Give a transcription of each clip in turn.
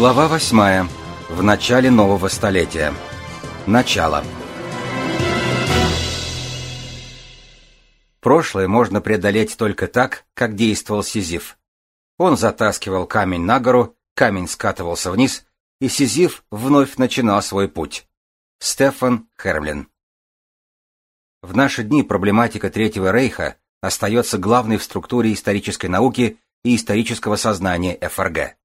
Глава восьмая. В начале нового столетия. Начало. Прошлое можно преодолеть только так, как действовал Сизиф. Он затаскивал камень на гору, камень скатывался вниз, и Сизиф вновь начинал свой путь. Стефан Хермлин В наши дни проблематика Третьего Рейха остается главной в структуре исторической науки и исторического сознания ФРГ.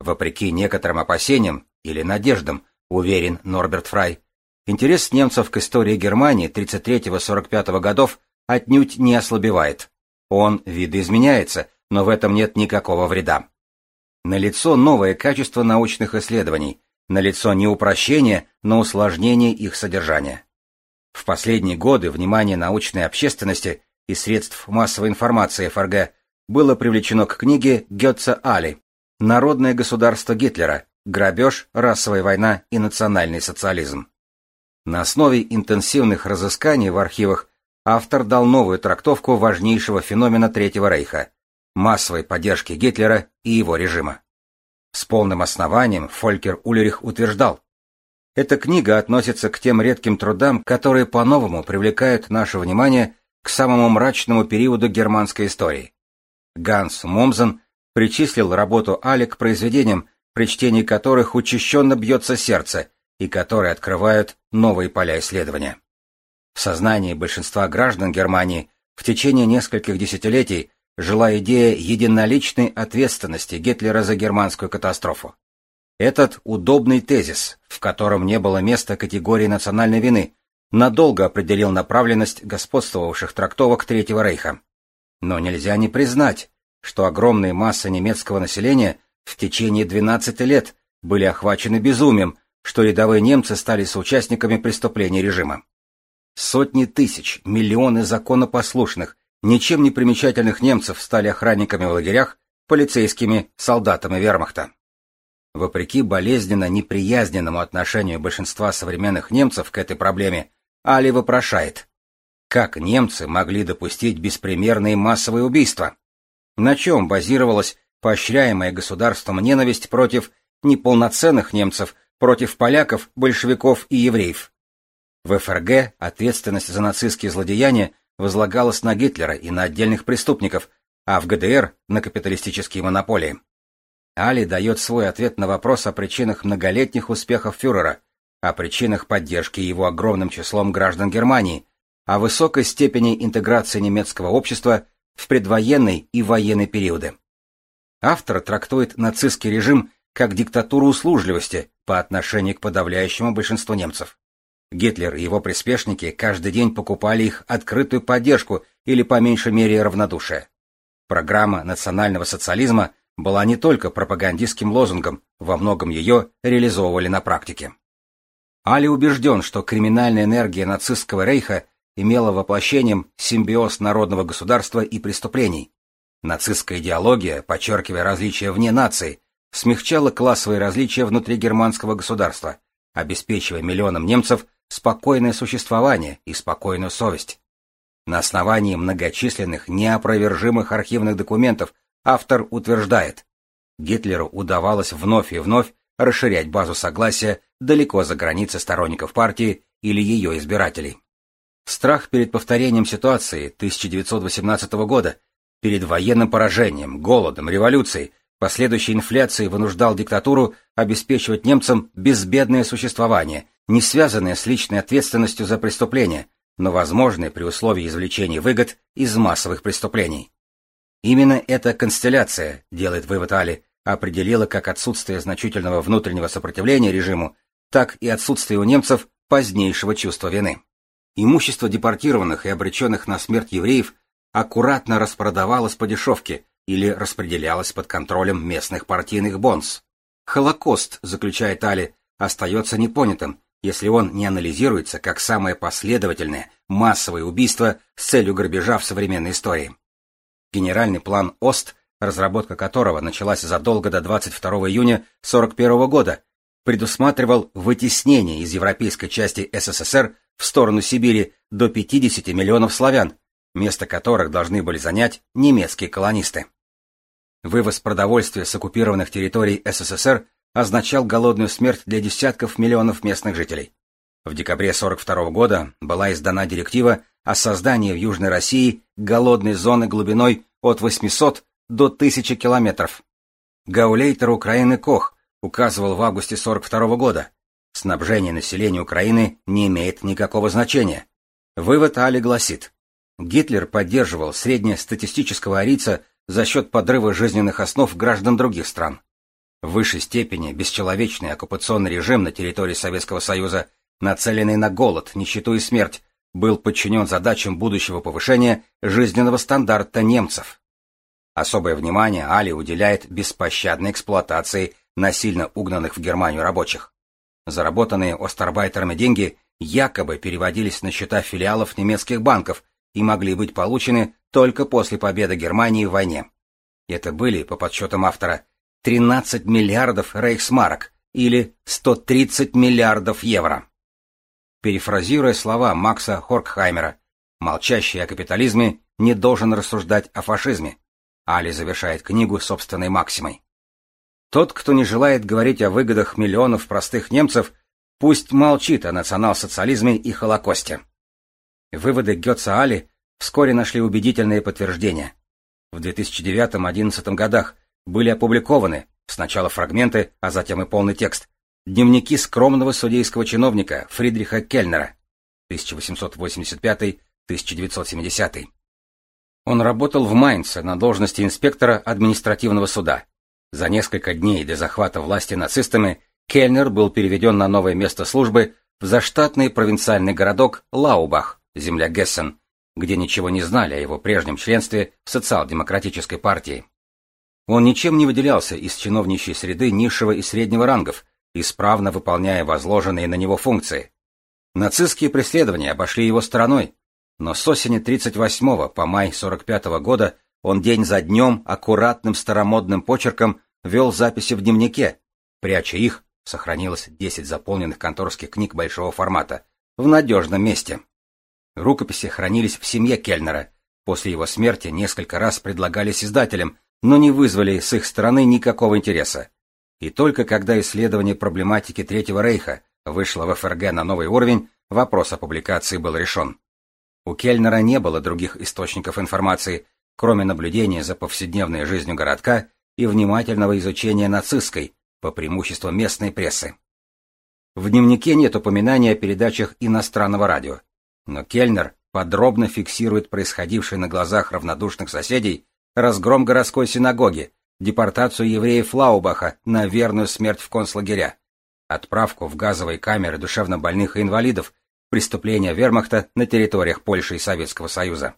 Вопреки некоторым опасениям или надеждам, уверен Норберт Фрай, интерес немцев к истории Германии 33-45 годов отнюдь не ослабевает. Он видоизменяется, но в этом нет никакого вреда. Налицо новое качество научных исследований, налицо не упрощение, но усложнение их содержания. В последние годы внимание научной общественности и средств массовой информации ФРГ было привлечено к книге Гетца Али «Народное государство Гитлера. Грабеж, расовая война и национальный социализм». На основе интенсивных разысканий в архивах автор дал новую трактовку важнейшего феномена Третьего Рейха – массовой поддержки Гитлера и его режима. С полным основанием Фолькер Ульрих утверждал, эта книга относится к тем редким трудам, которые по-новому привлекают наше внимание к самому мрачному периоду германской истории. Ганс Момзен причислил работу Али к произведениям, при чтении которых учащенно бьется сердце и которые открывают новые поля исследования. В сознании большинства граждан Германии в течение нескольких десятилетий жила идея единоличной ответственности Гитлера за германскую катастрофу. Этот удобный тезис, в котором не было места категории национальной вины, надолго определил направленность господствовавших трактовок Третьего Рейха. Но нельзя не признать, что огромные массы немецкого населения в течение 12 лет были охвачены безумием, что рядовые немцы стали соучастниками преступлений режима. Сотни тысяч, миллионы законопослушных, ничем не примечательных немцев стали охранниками в лагерях, полицейскими, солдатами вермахта. Вопреки болезненно неприязненному отношению большинства современных немцев к этой проблеме, Али вопрошает, как немцы могли допустить беспримерные массовые убийства? На чем базировалась поощряемая государством ненависть против неполноценных немцев, против поляков, большевиков и евреев? В ФРГ ответственность за нацистские злодеяния возлагалась на Гитлера и на отдельных преступников, а в ГДР — на капиталистические монополии. Али дает свой ответ на вопрос о причинах многолетних успехов фюрера, о причинах поддержки его огромным числом граждан Германии, о высокой степени интеграции немецкого общества в предвоенный и военный периоды. Автор трактует нацистский режим как диктатуру услужливости по отношению к подавляющему большинству немцев. Гитлер и его приспешники каждый день покупали их открытую поддержку или по меньшей мере равнодушие. Программа национального социализма была не только пропагандистским лозунгом, во многом ее реализовывали на практике. Али убежден, что криминальная энергия нацистского рейха имела воплощением симбиоз народного государства и преступлений. Нацистская идеология, подчеркивая различия вне нации, смягчала классовые различия внутри германского государства, обеспечивая миллионам немцев спокойное существование и спокойную совесть. На основании многочисленных неопровержимых архивных документов автор утверждает, Гитлеру удавалось вновь и вновь расширять базу согласия далеко за границы сторонников партии или ее избирателей. Страх перед повторением ситуации 1918 года, перед военным поражением, голодом, революцией, последующей инфляцией вынуждал диктатуру обеспечивать немцам безбедное существование, не связанное с личной ответственностью за преступления, но возможное при условии извлечения выгод из массовых преступлений. Именно эта констелляция, делает вывод Али, определила как отсутствие значительного внутреннего сопротивления режиму, так и отсутствие у немцев позднейшего чувства вины. Имущество депортированных и обреченных на смерть евреев аккуратно распродавалось по дешевке или распределялось под контролем местных партийных бонс. Холокост, заключает Али, остается непонятым, если он не анализируется как самое последовательное массовое убийство с целью грабежа в современной истории. Генеральный план ОСТ разработка которого началась задолго до 22 июня 1941 года, предусматривал вытеснение из европейской части СССР в сторону Сибири до 50 миллионов славян, место которых должны были занять немецкие колонисты. Вывоз продовольствия с оккупированных территорий СССР означал голодную смерть для десятков миллионов местных жителей. В декабре 1942 года была издана директива о создании в Южной России голодной зоны глубиной от 800 до 1000 километров. Гаулейтер Украины Кох указывал в августе 1942 года, снабжение населения Украины не имеет никакого значения. Вывод Али гласит, Гитлер поддерживал среднестатистического арийца за счет подрыва жизненных основ граждан других стран. В высшей степени бесчеловечный оккупационный режим на территории Советского Союза, нацеленный на голод, нищету и смерть, был подчинен задачам будущего повышения жизненного стандарта немцев. Особое внимание Али уделяет беспощадной эксплуатации насильно угнанных в Германию рабочих. Заработанные остарбайтерами деньги якобы переводились на счета филиалов немецких банков и могли быть получены только после победы Германии в войне. Это были, по подсчетам автора, 13 миллиардов рейхсмарок или 130 миллиардов евро. Перефразируя слова Макса Хоркхаймера, молчащий о капитализме не должен рассуждать о фашизме. Али завершает книгу собственной максимой. Тот, кто не желает говорить о выгодах миллионов простых немцев, пусть молчит о национал-социализме и Холокосте. Выводы Гетца Али вскоре нашли убедительные подтверждения. В 2009-2011 годах были опубликованы сначала фрагменты, а затем и полный текст дневники скромного судейского чиновника Фридриха Кельнера 1885-1970. Он работал в Майнце на должности инспектора административного суда. За несколько дней до захвата власти нацистами Кельнер был переведен на новое место службы в заштатный провинциальный городок Лаубах, земля Гессен, где ничего не знали о его прежнем членстве в социал-демократической партии. Он ничем не выделялся из чиновничьей среды низшего и среднего рангов, исправно выполняя возложенные на него функции. Нацистские преследования обошли его стороной, но с осени 38 по май 45 -го года он день за днем аккуратным старомодным почерком вел записи в дневнике, пряча их, сохранилось 10 заполненных конторских книг большого формата, в надежном месте. Рукописи хранились в семье Кельнера. После его смерти несколько раз предлагались издателям, но не вызвали с их стороны никакого интереса. И только когда исследование проблематики Третьего Рейха вышло в ФРГ на новый уровень, вопрос о публикации был решен. У Кельнера не было других источников информации, кроме наблюдения за повседневной жизнью городка и внимательного изучения нацистской, по преимуществу местной прессы. В дневнике нет упоминания о передачах иностранного радио. Но Кельнер подробно фиксирует происходившее на глазах равнодушных соседей разгром городской синагоги, депортацию евреев Лаубаха на верную смерть в концлагеря, отправку в газовые камеры душевнобольных и инвалидов, преступления вермахта на территориях Польши и Советского Союза.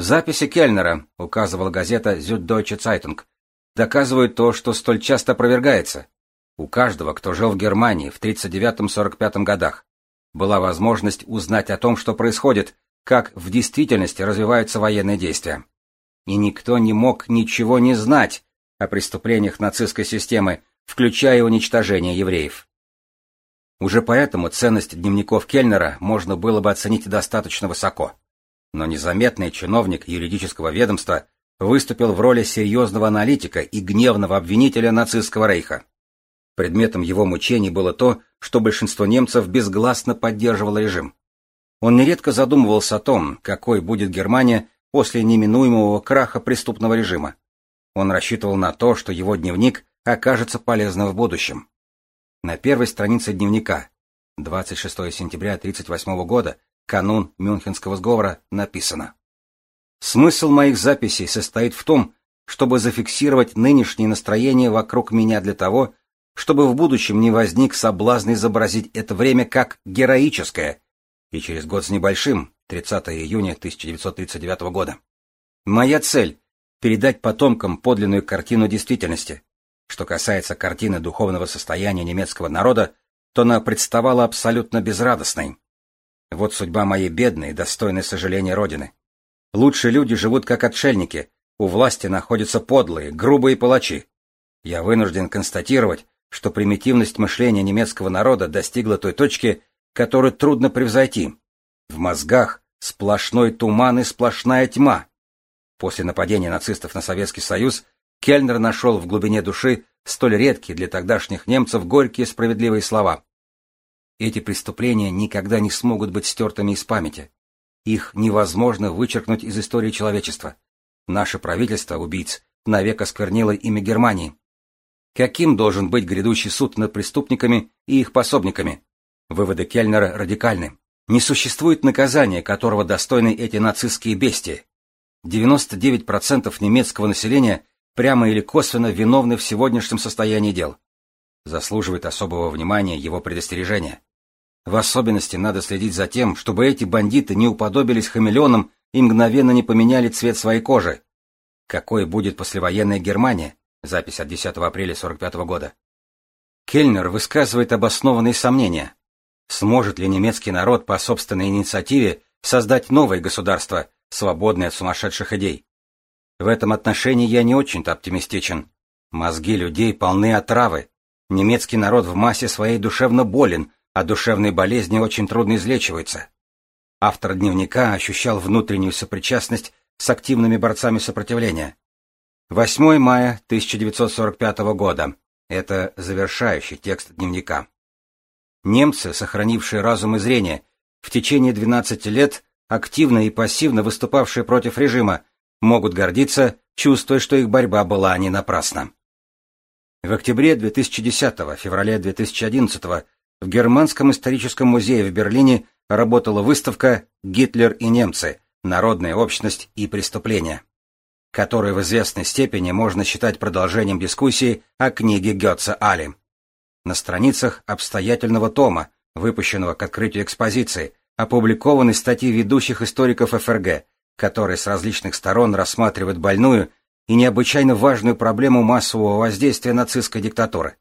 Записи Кельнера, указывала газета Süddeutsche Zeitung, доказывают то, что столь часто опровергается. У каждого, кто жил в Германии в 39-45 годах, была возможность узнать о том, что происходит, как в действительности развиваются военные действия. И никто не мог ничего не знать о преступлениях нацистской системы, включая уничтожение евреев. Уже поэтому ценность дневников Кельнера можно было бы оценить достаточно высоко. Но незаметный чиновник юридического ведомства выступил в роли серьезного аналитика и гневного обвинителя нацистского рейха. Предметом его мучений было то, что большинство немцев безгласно поддерживало режим. Он нередко задумывался о том, какой будет Германия после неминуемого краха преступного режима. Он рассчитывал на то, что его дневник окажется полезным в будущем. На первой странице дневника 26 сентября 1938 года, канун Мюнхенского сговора, написано «Смысл моих записей состоит в том, чтобы зафиксировать нынешнее настроение вокруг меня для того, чтобы в будущем не возник соблазн изобразить это время как героическое, и через год с небольшим, 30 июня 1939 года. Моя цель — передать потомкам подлинную картину действительности. Что касается картины духовного состояния немецкого народа, то она представала абсолютно безрадостной. Вот судьба моей бедной, достойной сожаления Родины. Лучшие люди живут как отшельники, у власти находятся подлые, грубые палачи. Я вынужден констатировать, что примитивность мышления немецкого народа достигла той точки, которую трудно превзойти. В мозгах сплошной туман и сплошная тьма. После нападения нацистов на Советский Союз Кельнер нашел в глубине души столь редкие для тогдашних немцев горькие справедливые слова. Эти преступления никогда не смогут быть стертыми из памяти. Их невозможно вычеркнуть из истории человечества. Наше правительство убийц навек осквернило имя Германии. Каким должен быть грядущий суд над преступниками и их пособниками? Выводы Кельнера радикальны. Не существует наказания, которого достойны эти нацистские бестии. 99% немецкого населения прямо или косвенно виновны в сегодняшнем состоянии дел. Заслуживает особого внимания его предостережение. В особенности надо следить за тем, чтобы эти бандиты не уподобились хамелеонам и мгновенно не поменяли цвет своей кожи. Какой будет послевоенная Германия? Запись от 10 апреля 1945 года. Кельнер высказывает обоснованные сомнения. Сможет ли немецкий народ по собственной инициативе создать новое государство, свободное от сумасшедших идей? В этом отношении я не очень-то оптимистичен. Мозги людей полны отравы. Немецкий народ в массе своей душевно болен, а душевные болезни очень трудно излечиваются. Автор дневника ощущал внутреннюю сопричастность с активными борцами сопротивления. 8 мая 1945 года. Это завершающий текст дневника. Немцы, сохранившие разум и зрение, в течение 12 лет активно и пассивно выступавшие против режима, могут гордиться, чувствуя, что их борьба была не напрасна. В октябре 2010 феврале 2011 в Германском историческом музее в Берлине работала выставка «Гитлер и немцы. Народная общность и преступления», которую в известной степени можно считать продолжением дискуссии о книге Гетца Али. На страницах обстоятельного тома, выпущенного к открытию экспозиции, опубликованы статьи ведущих историков ФРГ, которые с различных сторон рассматривают больную и необычайно важную проблему массового воздействия нацистской диктатуры.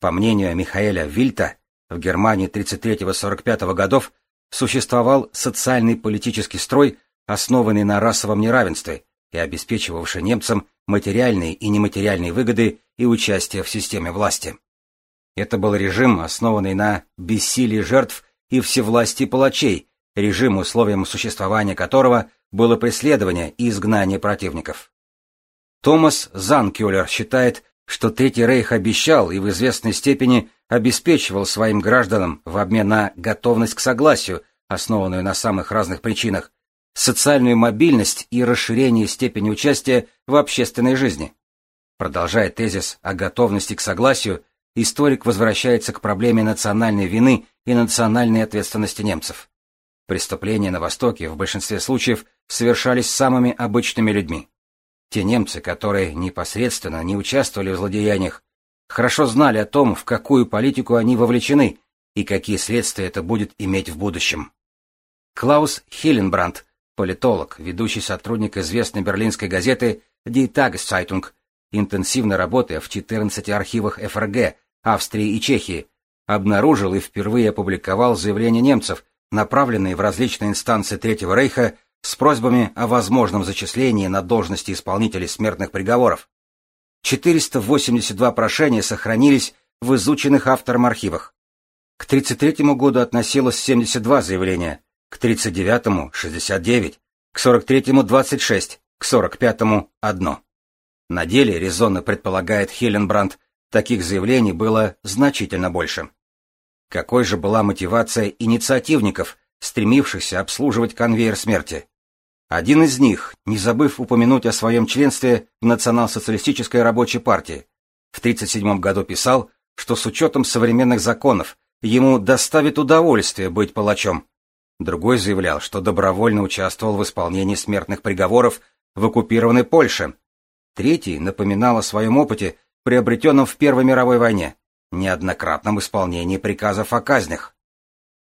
По мнению Михаэля Вильта, в Германии 33-45 годов существовал социальный политический строй, основанный на расовом неравенстве и обеспечивавший немцам материальные и нематериальные выгоды и участие в системе власти. Это был режим, основанный на бессилии жертв и всевластии палачей, режим, условием существования которого было преследование и изгнание противников. Томас Занкюлер считает, что Третий Рейх обещал и в известной степени обеспечивал своим гражданам в обмен на готовность к согласию, основанную на самых разных причинах, социальную мобильность и расширение степени участия в общественной жизни. Продолжая тезис о готовности к согласию, историк возвращается к проблеме национальной вины и национальной ответственности немцев. Преступления на Востоке в большинстве случаев совершались самыми обычными людьми. Те немцы, которые непосредственно не участвовали в злодеяниях, хорошо знали о том, в какую политику они вовлечены и какие следствия это будет иметь в будущем. Клаус Хилленбранд, политолог, ведущий сотрудник известной берлинской газеты Die Tageszeitung, интенсивно работая в 14 архивах ФРГ, Австрии и Чехии, обнаружил и впервые опубликовал заявления немцев, направленные в различные инстанции Третьего Рейха с просьбами о возможном зачислении на должности исполнителей смертных приговоров. 482 прошения сохранились в изученных автором архивах. К 1933 году относилось 72 заявления, к 1939 – 69, к 1943 – 26, к 1945 – 1. На деле, резонно предполагает Хеленбранд, таких заявлений было значительно больше. Какой же была мотивация инициативников, стремившихся обслуживать конвейер смерти? Один из них, не забыв упомянуть о своем членстве в Национал-социалистической рабочей партии, в 1937 году писал, что с учетом современных законов ему доставит удовольствие быть палачом. Другой заявлял, что добровольно участвовал в исполнении смертных приговоров в оккупированной Польше. Третий напоминал о своем опыте, приобретенном в Первой мировой войне, неоднократном исполнении приказов о казнях.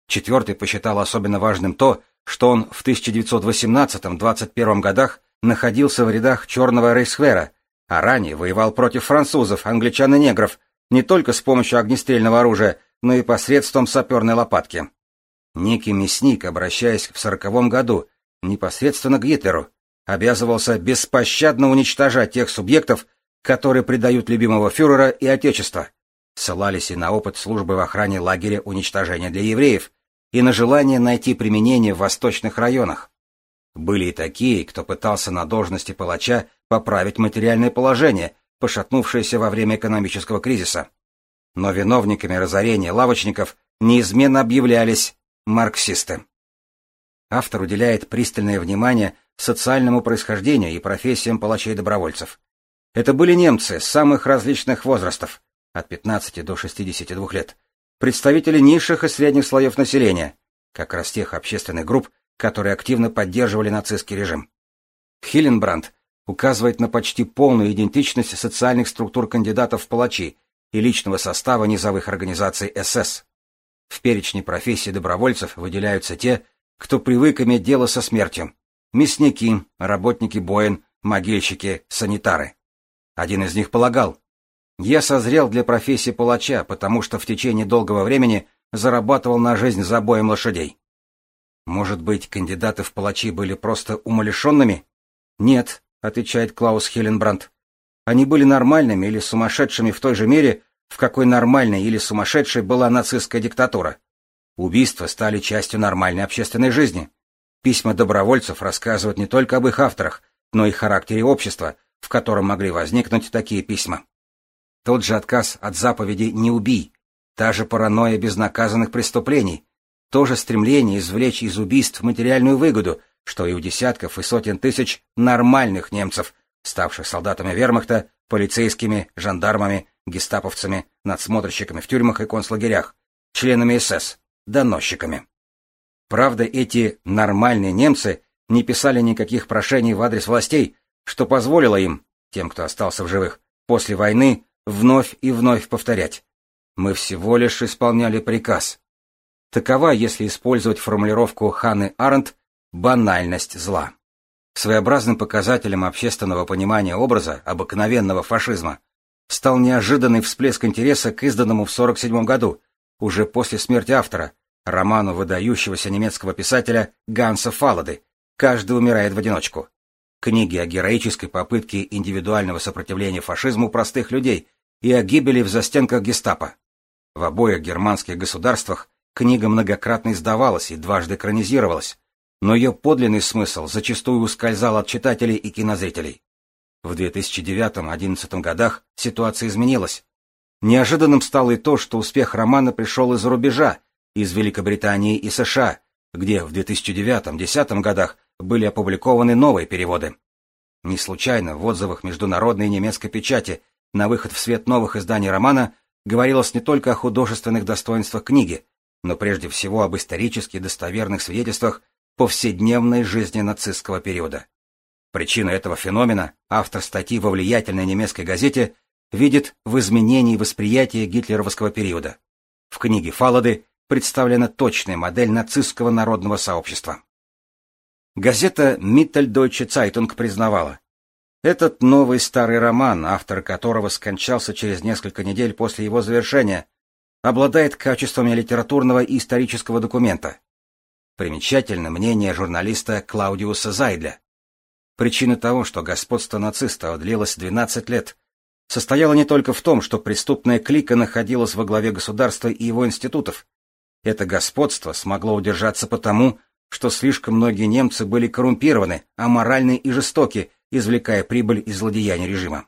Четвертый посчитал особенно важным то, что он в 1918-21 годах находился в рядах Черного Рейхсвера, а ранее воевал против французов, англичан и негров не только с помощью огнестрельного оружия, но и посредством саперной лопатки. Некий мясник, обращаясь в сороковом году непосредственно к Гитлеру, обязывался беспощадно уничтожать тех субъектов, которые предают любимого фюрера и отечество, ссылались и на опыт службы в охране лагеря уничтожения для евреев, и на желание найти применение в восточных районах. Были и такие, кто пытался на должности палача поправить материальное положение, пошатнувшаяся во время экономического кризиса. Но виновниками разорения лавочников неизменно объявлялись марксисты. Автор уделяет пристальное внимание социальному происхождению и профессиям палачей-добровольцев. Это были немцы самых различных возрастов, от 15 до 62 лет, представители низших и средних слоев населения, как раз тех общественных групп, которые активно поддерживали нацистский режим. Хилленбранд указывает на почти полную идентичность социальных структур кандидатов в палачи и личного состава низовых организаций СС. В перечне профессий добровольцев выделяются те, кто привык иметь дело со смертью. Мясники, работники боин, могильщики, санитары. Один из них полагал, «Я созрел для профессии палача, потому что в течение долгого времени зарабатывал на жизнь за боем лошадей». Может быть, кандидаты в палачи были просто умалишенными? Нет, отвечает Клаус Хеленбранд. Они были нормальными или сумасшедшими в той же мере, в какой нормальной или сумасшедшей была нацистская диктатура. Убийства стали частью нормальной общественной жизни. Письма добровольцев рассказывают не только об их авторах, но и характере общества, в котором могли возникнуть такие письма. Тот же отказ от заповеди «не убий», та же паранойя безнаказанных преступлений, то же стремление извлечь из убийств материальную выгоду, что и у десятков и сотен тысяч нормальных немцев, ставших солдатами вермахта, полицейскими, жандармами, гестаповцами, надсмотрщиками в тюрьмах и концлагерях, членами СС, доносчиками. Правда, эти нормальные немцы не писали никаких прошений в адрес властей, что позволило им, тем, кто остался в живых, после войны вновь и вновь повторять. Мы всего лишь исполняли приказ. Такова, если использовать формулировку Ханны Арендт, банальность зла. Своеобразным показателем общественного понимания образа обыкновенного фашизма стал неожиданный всплеск интереса к изданному в 1947 году, уже после смерти автора, роману выдающегося немецкого писателя Ганса Фалады «Каждый умирает в одиночку». Книги о героической попытке индивидуального сопротивления фашизму простых людей и о гибели в застенках гестапо. В обоих германских государствах Книга многократно издавалась и дважды экранизировалась, но ее подлинный смысл зачастую ускользал от читателей и кинозрителей. В 2009-2011 годах ситуация изменилась. Неожиданным стало и то, что успех романа пришел из-за рубежа, из Великобритании и США, где в 2009-2010 годах были опубликованы новые переводы. Не случайно в отзывах международной немецкой печати на выход в свет новых изданий романа говорилось не только о художественных достоинствах книги, но прежде всего об исторически достоверных свидетельствах повседневной жизни нацистского периода. Причину этого феномена автор статьи во влиятельной немецкой газете видит в изменении восприятия гитлеровского периода. В книге Фалады представлена точная модель нацистского народного сообщества. Газета Mitteldeutsche Zeitung признавала, этот новый старый роман, автор которого скончался через несколько недель после его завершения, обладает качествами литературного и исторического документа. Примечательно мнение журналиста Клаудиуса Зайдля. Причина того, что господство нацистов длилось 12 лет, состояла не только в том, что преступная клика находилась во главе государства и его институтов. Это господство смогло удержаться потому, что слишком многие немцы были коррумпированы, аморальны и жестоки, извлекая прибыль из злодеяний режима.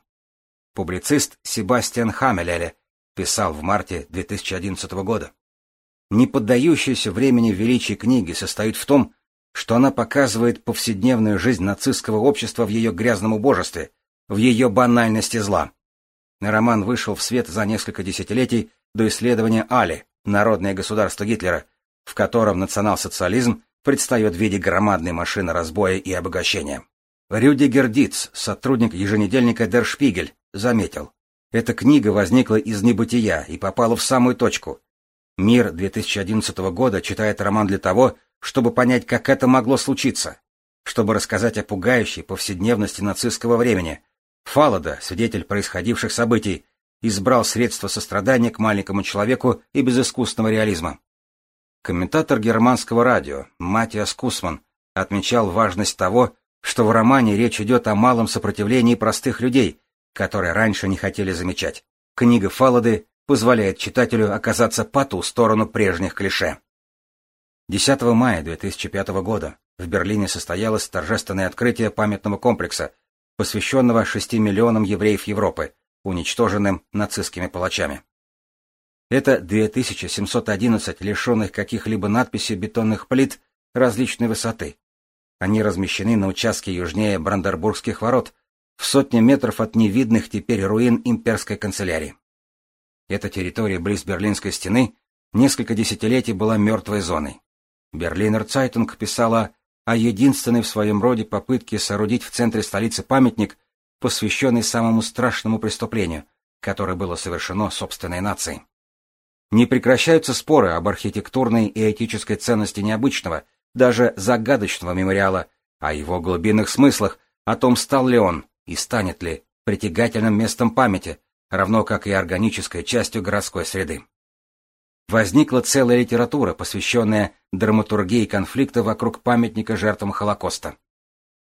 Публицист Себастьян Хамелеле писал в марте 2011 года. Не поддающаяся времени величие книги состоит в том, что она показывает повседневную жизнь нацистского общества в ее грязном убожестве, в ее банальности зла. Роман вышел в свет за несколько десятилетий до исследования Али, народное государство Гитлера, в котором национал-социализм предстает в виде громадной машины разбоя и обогащения. Рюдигер Диц, сотрудник еженедельника Der Spiegel, заметил, эта книга возникла из небытия и попала в самую точку. Мир 2011 года читает роман для того, чтобы понять, как это могло случиться, чтобы рассказать о пугающей повседневности нацистского времени. Фалада, свидетель происходивших событий, избрал средства сострадания к маленькому человеку и безыскусного реализма. Комментатор германского радио Матиас Кусман отмечал важность того, что в романе речь идет о малом сопротивлении простых людей, которые раньше не хотели замечать. Книга Фалады позволяет читателю оказаться по ту сторону прежних клише. 10 мая 2005 года в Берлине состоялось торжественное открытие памятного комплекса, посвященного 6 миллионам евреев Европы, уничтоженным нацистскими палачами. Это 2711 лишенных каких-либо надписей бетонных плит различной высоты. Они размещены на участке южнее Бранденбургских ворот, в сотне метров от не видных теперь руин имперской канцелярии. Эта территория близ Берлинской стены несколько десятилетий была мертвой зоной. Берлинер Цайтунг писала о единственной в своем роде попытке соорудить в центре столицы памятник, посвященный самому страшному преступлению, которое было совершено собственной нацией. Не прекращаются споры об архитектурной и этической ценности необычного, даже загадочного мемориала, о его глубинных смыслах, о том, стал ли он и станет ли притягательным местом памяти, равно как и органической частью городской среды. Возникла целая литература, посвященная драматургии конфликта вокруг памятника жертвам Холокоста.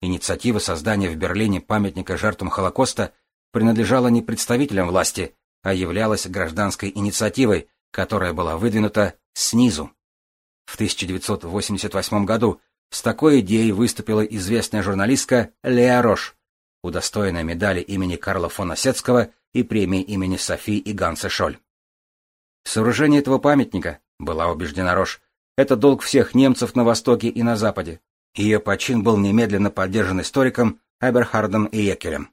Инициатива создания в Берлине памятника жертвам Холокоста принадлежала не представителям власти, а являлась гражданской инициативой, которая была выдвинута снизу. В 1988 году с такой идеей выступила известная журналистка Леа Рош, удостоенная медали имени Карла фон Осетского и премии имени Софии и Ганса Шоль. Сооружение этого памятника, была убеждена Рош, это долг всех немцев на Востоке и на Западе. Ее почин был немедленно поддержан историком Эберхардом и Екелем.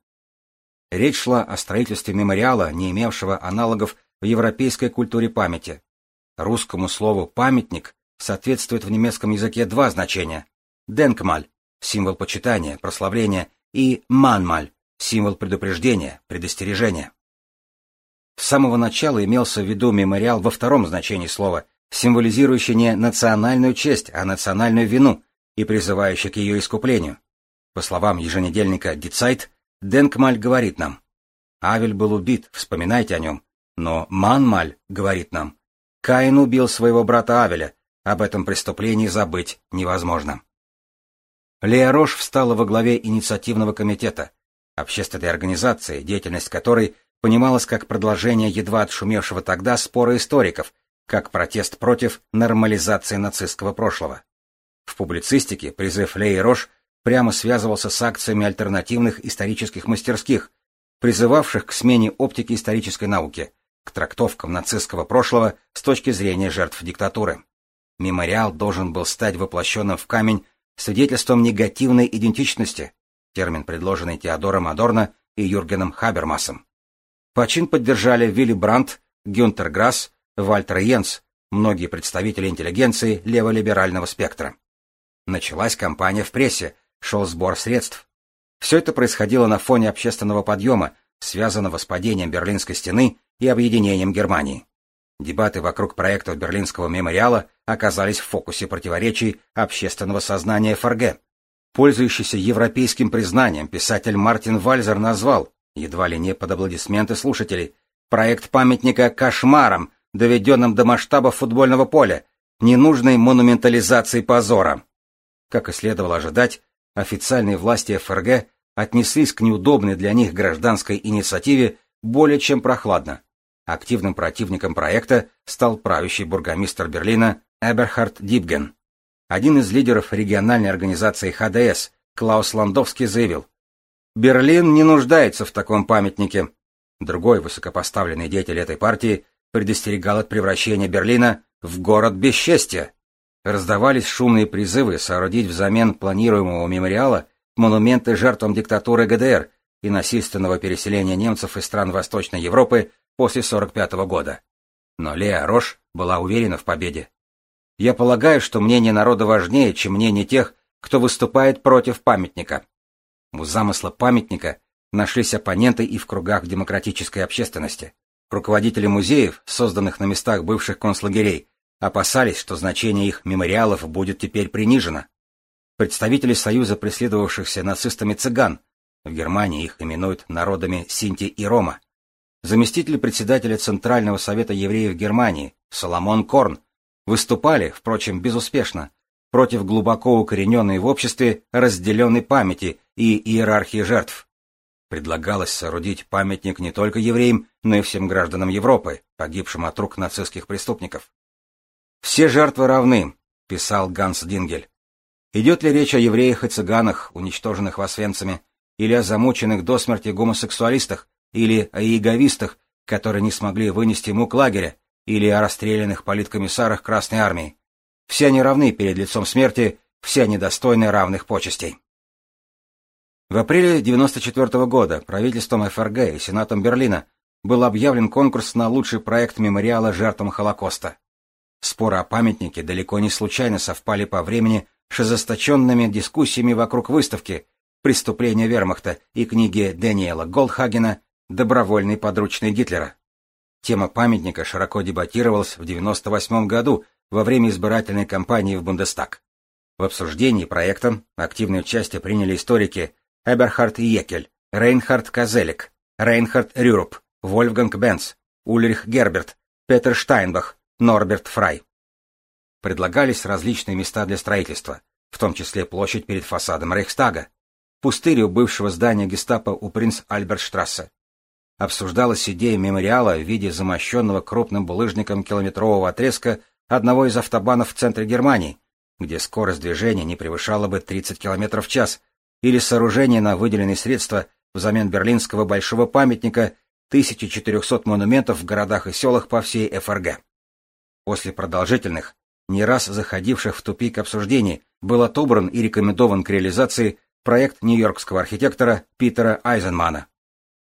Речь шла о строительстве мемориала, не имевшего аналогов в европейской культуре памяти. Русскому слову «памятник» соответствует в немецком языке два значения. «Денкмаль» — символ почитания, прославления, и «манмаль» — символ предупреждения, предостережения. С самого начала имелся в виду мемориал во втором значении слова, символизирующий не национальную честь, а национальную вину и призывающий к ее искуплению. По словам еженедельника Дицайт, Денкмаль говорит нам, Авель был убит, вспоминайте о нем, но Манмаль говорит нам, Каин убил своего брата Авеля, об этом преступлении забыть невозможно. Лея Рош встала во главе инициативного комитета, общественной организации, деятельность которой понималось как продолжение едва отшумевшего тогда спора историков, как протест против нормализации нацистского прошлого. В публицистике призыв Леи Рош прямо связывался с акциями альтернативных исторических мастерских, призывавших к смене оптики исторической науки, к трактовкам нацистского прошлого с точки зрения жертв диктатуры. Мемориал должен был стать воплощенным в камень свидетельством негативной идентичности, термин, предложенный Теодором Адорно и Юргеном Хабермасом. Почин поддержали Вилли Брандт, Гюнтер Грасс, Вальтер Йенс, многие представители интеллигенции леволиберального спектра. Началась кампания в прессе, шел сбор средств. Все это происходило на фоне общественного подъема, связанного с падением Берлинской стены и объединением Германии. Дебаты вокруг проектов Берлинского мемориала оказались в фокусе противоречий общественного сознания ФРГ. Пользующийся европейским признанием писатель Мартин Вальзер назвал едва ли не под аплодисменты слушателей, проект памятника кошмаром, доведенным до масштаба футбольного поля, ненужной монументализации позора. Как и следовало ожидать, официальные власти ФРГ отнеслись к неудобной для них гражданской инициативе более чем прохладно. Активным противником проекта стал правящий бургомистр Берлина Эберхард Дибген. Один из лидеров региональной организации ХДС, Клаус Ландовский, заявил, Берлин не нуждается в таком памятнике. Другой высокопоставленный деятель этой партии предостерегал от превращения Берлина в город бесчестия. Раздавались шумные призывы соорудить взамен планируемого мемориала монументы жертвам диктатуры ГДР и насильственного переселения немцев из стран Восточной Европы после 1945 года. Но Леа Рош была уверена в победе. Я полагаю, что мнение народа важнее, чем мнение тех, кто выступает против памятника. У замысла памятника нашлись оппоненты и в кругах демократической общественности. Руководители музеев, созданных на местах бывших концлагерей, опасались, что значение их мемориалов будет теперь принижено. Представители Союза преследовавшихся нацистами цыган, в Германии их именуют народами Синти и Рома, заместитель председателя Центрального совета евреев Германии Соломон Корн, выступали, впрочем, безуспешно, против глубоко укорененной в обществе разделенной памяти и иерархии жертв. Предлагалось соорудить памятник не только евреям, но и всем гражданам Европы, погибшим от рук нацистских преступников. «Все жертвы равны», — писал Ганс Дингель. Идет ли речь о евреях и цыганах, уничтоженных восвенцами, или о замученных до смерти гомосексуалистах, или о иеговистах, которые не смогли вынести мук лагеря, или о расстрелянных политкомиссарах Красной Армии. Все они равны перед лицом смерти, все они достойны равных почестей. В апреле 1994 года правительством ФРГ и Сенатом Берлина был объявлен конкурс на лучший проект мемориала жертвам Холокоста. Споры о памятнике далеко не случайно совпали по времени с ожесточенными дискуссиями вокруг выставки «Преступления вермахта» и книги Дэниела Голдхагена «Добровольный подручный Гитлера». Тема памятника широко дебатировалась в 1998 году во время избирательной кампании в Бундестаг. В обсуждении проекта активное участие приняли историки Эберхард Екель, Рейнхард Казелик, Рейнхард Рюруп, Вольфганг Бенц, Ульрих Герберт, Петер Штайнбах, Норберт Фрай. Предлагались различные места для строительства, в том числе площадь перед фасадом Рейхстага, пустырь у бывшего здания гестапо у принц Альбертштрассе. Обсуждалась идея мемориала в виде замощенного крупным булыжником километрового отрезка одного из автобанов в центре Германии, где скорость движения не превышала бы 30 км в час, или сооружение на выделенные средства взамен берлинского большого памятника 1400 монументов в городах и селах по всей ФРГ. После продолжительных, не раз заходивших в тупик обсуждений, был отобран и рекомендован к реализации проект нью-йоркского архитектора Питера Айзенмана.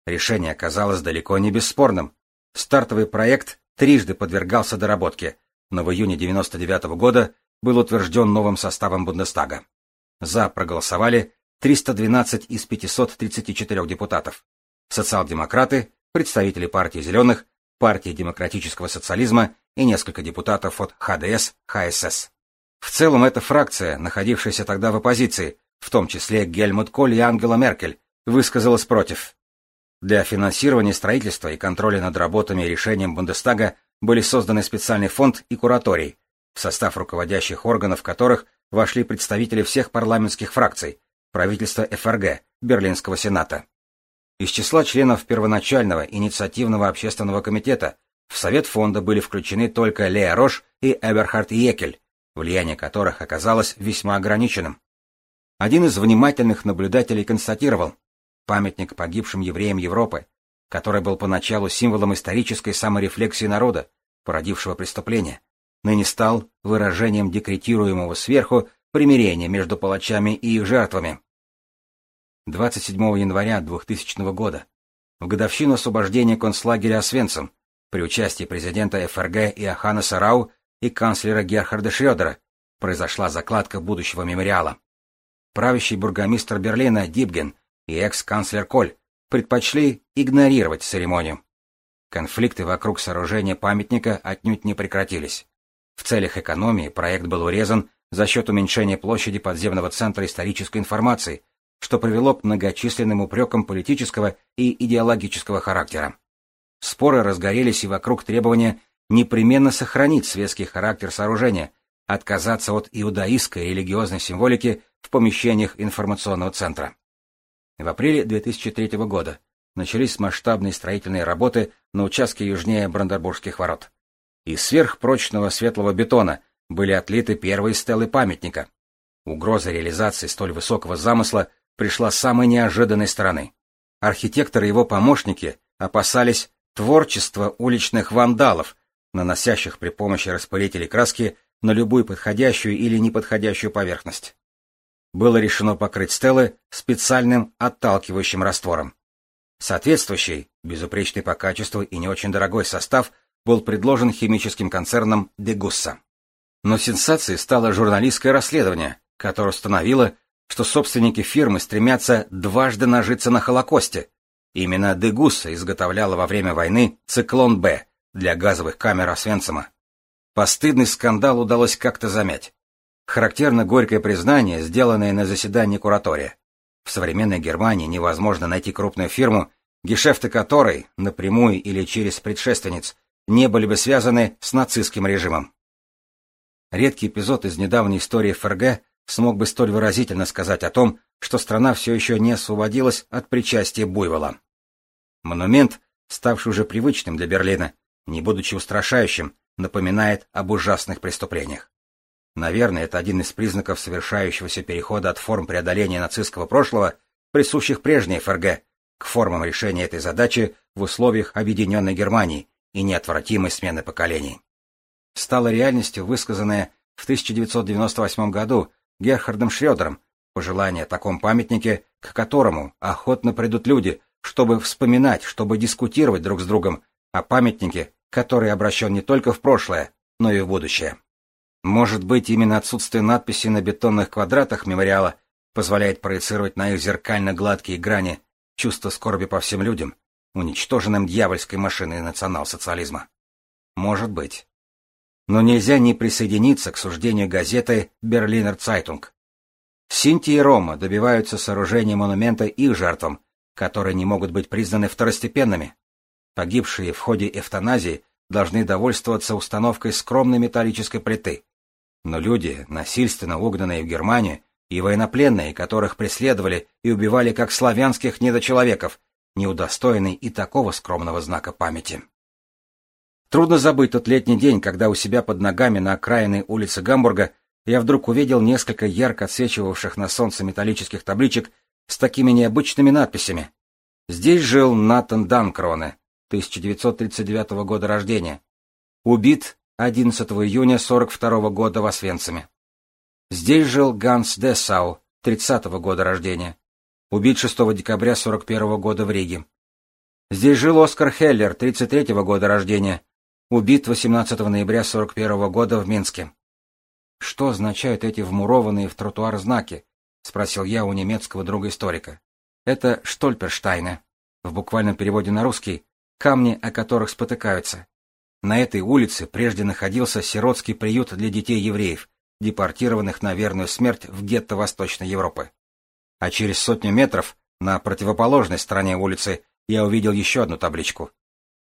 Решение оказалось далеко не бесспорным. Стартовый проект трижды подвергался доработке, но в июне 1999 года был утвержден новым составом Бундестага. За проголосовали 312 из 534 депутатов. Социал-демократы, представители партии «Зеленых», партии демократического социализма и несколько депутатов от ХДС, ХСС. В целом эта фракция, находившаяся тогда в оппозиции, в том числе Гельмут Коль и Ангела Меркель, высказалась против. Для финансирования строительства и контроля над работами и решением Бундестага были созданы специальный фонд и кураторий, в состав руководящих органов которых вошли представители всех парламентских фракций, правительства ФРГ, Берлинского сената. Из числа членов первоначального инициативного общественного комитета в совет фонда были включены только Лея Рош и Эберхард Екель, влияние которых оказалось весьма ограниченным. Один из внимательных наблюдателей констатировал, памятник погибшим евреям Европы, который был поначалу символом исторической саморефлексии народа, породившего преступление, ныне стал выражением декретируемого сверху примирения между палачами и их жертвами. 27 января 2000 года, в годовщину освобождения концлагеря Освенцим, при участии президента ФРГ Иоханна Сарау и канцлера Герхарда Шрёдера, произошла закладка будущего мемориала. Правящий бургомистр Берлина Дибген и экс-канцлер Коль предпочли игнорировать церемонию. Конфликты вокруг сооружения памятника отнюдь не прекратились. В целях экономии проект был урезан за счет уменьшения площади подземного центра исторической информации, что привело к многочисленным упрекам политического и идеологического характера. Споры разгорелись и вокруг требования непременно сохранить светский характер сооружения, отказаться от иудаистской религиозной символики в помещениях информационного центра. В апреле 2003 года начались масштабные строительные работы на участке южнее Брандербургских ворот. Из сверхпрочного светлого бетона были отлиты первые стелы памятника. Угроза реализации столь высокого замысла пришла с самой неожиданной стороны. Архитекторы и его помощники опасались творчества уличных вандалов, наносящих при помощи распылителей краски на любую подходящую или неподходящую поверхность. Было решено покрыть стелы специальным отталкивающим раствором. Соответствующий, безупречный по качеству и не очень дорогой состав был предложен химическим концерном Дегусса. Но сенсацией стало журналистское расследование, которое установило, что собственники фирмы стремятся дважды нажиться на Холокосте. Именно Дегусса изготовляла во время войны «Циклон-Б» для газовых камер Освенцима. Постыдный скандал удалось как-то замять. Характерно горькое признание, сделанное на заседании куратория. В современной Германии невозможно найти крупную фирму, гешефты которой, напрямую или через предшественниц, не были бы связаны с нацистским режимом. Редкий эпизод из недавней истории ФРГ смог бы столь выразительно сказать о том, что страна все еще не освободилась от причастия буйвола. Монумент, ставший уже привычным для Берлина, не будучи устрашающим, напоминает об ужасных преступлениях. Наверное, это один из признаков совершающегося перехода от форм преодоления нацистского прошлого, присущих прежней ФРГ, к формам решения этой задачи в условиях объединенной Германии и неотвратимой смены поколений. Стала реальностью высказанная в 1998 году Герхардом Шредером пожелание о таком памятнике, к которому охотно придут люди, чтобы вспоминать, чтобы дискутировать друг с другом о памятнике, который обращен не только в прошлое, но и в будущее. Может быть, именно отсутствие надписи на бетонных квадратах мемориала позволяет проецировать на их зеркально гладкие грани чувство скорби по всем людям, уничтоженным дьявольской машиной национал-социализма. Может быть. Но нельзя не присоединиться к суждению газеты «Берлинер Цайтунг». Синти и Рома добиваются сооружения монумента их жертвам, которые не могут быть признаны второстепенными. Погибшие в ходе эвтаназии должны довольствоваться установкой скромной металлической плиты. Но люди, насильственно угнанные в Германию, и военнопленные, которых преследовали и убивали как славянских недочеловеков, не удостоены и такого скромного знака памяти. Трудно забыть тот летний день, когда у себя под ногами на окраине улицы Гамбурга я вдруг увидел несколько ярко отсвечивавших на солнце металлических табличек с такими необычными надписями. Здесь жил Натан Данкроне, 1939 года рождения. Убит 11 июня 42 года в Освенциме. Здесь жил Ганс Дессау, 30-го года рождения. Убит 6 декабря 41 года в Риге. Здесь жил Оскар Хеллер, 33-го года рождения. Убит 18 ноября 41 года в Минске. Что означают эти вмурованные в тротуар знаки? спросил я у немецкого друга-историка. Это Штольперштайны. В буквальном переводе на русский камни, о которых спотыкаются. На этой улице прежде находился сиротский приют для детей евреев, депортированных на верную смерть в гетто Восточной Европы. А через сотню метров, на противоположной стороне улицы, я увидел еще одну табличку.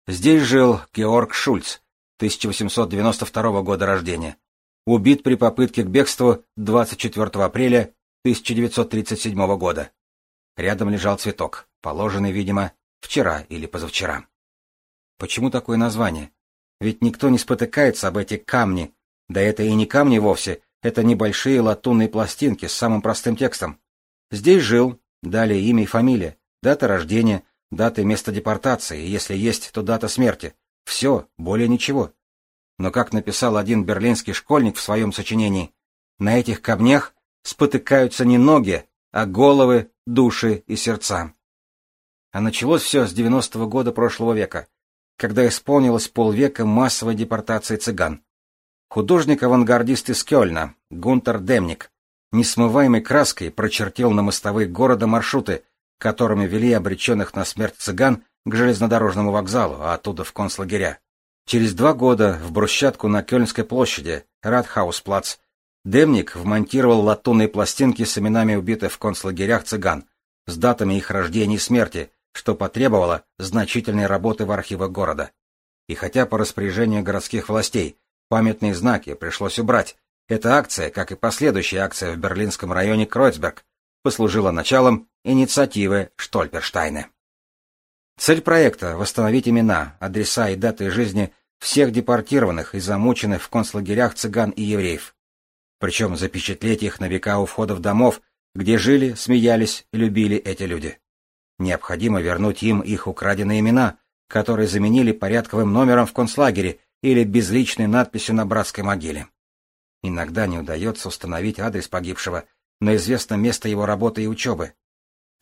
Здесь жил Георг Шульц, 1892 года рождения. Убит при попытке к бегству 24 апреля 1937 года. Рядом лежал цветок, положенный, видимо, вчера или позавчера. Почему такое название? Ведь никто не спотыкается об эти камни, да это и не камни вовсе, это небольшие латунные пластинки с самым простым текстом. Здесь жил, далее имя и фамилия, дата рождения, дата и место депортации, если есть, то дата смерти. Все, более ничего. Но как написал один берлинский школьник в своем сочинении, на этих камнях спотыкаются не ноги, а головы, души и сердца. А началось все с 90-го года прошлого века, когда исполнилось полвека массовой депортации цыган. Художник-авангардист из Кёльна, Гунтер Демник, несмываемой краской прочертил на мостовых города маршруты, которыми вели обреченных на смерть цыган к железнодорожному вокзалу, а оттуда в концлагеря. Через два года в брусчатку на Кёльнской площади, Радхаусплац, Демник вмонтировал латунные пластинки с именами убитых в концлагерях цыган, с датами их рождения и смерти, что потребовало значительной работы в архивах города. И хотя по распоряжению городских властей Памятные знаки пришлось убрать. Эта акция, как и последующая акция в берлинском районе Кройцберг, послужила началом инициативы Штольперштайна. Цель проекта — восстановить имена, адреса и даты жизни всех депортированных и замученных в концлагерях цыган и евреев. Причем запечатлеть их на века у входа в домов, где жили, смеялись и любили эти люди. Необходимо вернуть им их украденные имена, которые заменили порядковым номером в концлагере или безличной надписью на братской могиле. Иногда не удается установить адрес погибшего, но известно место его работы и учебы.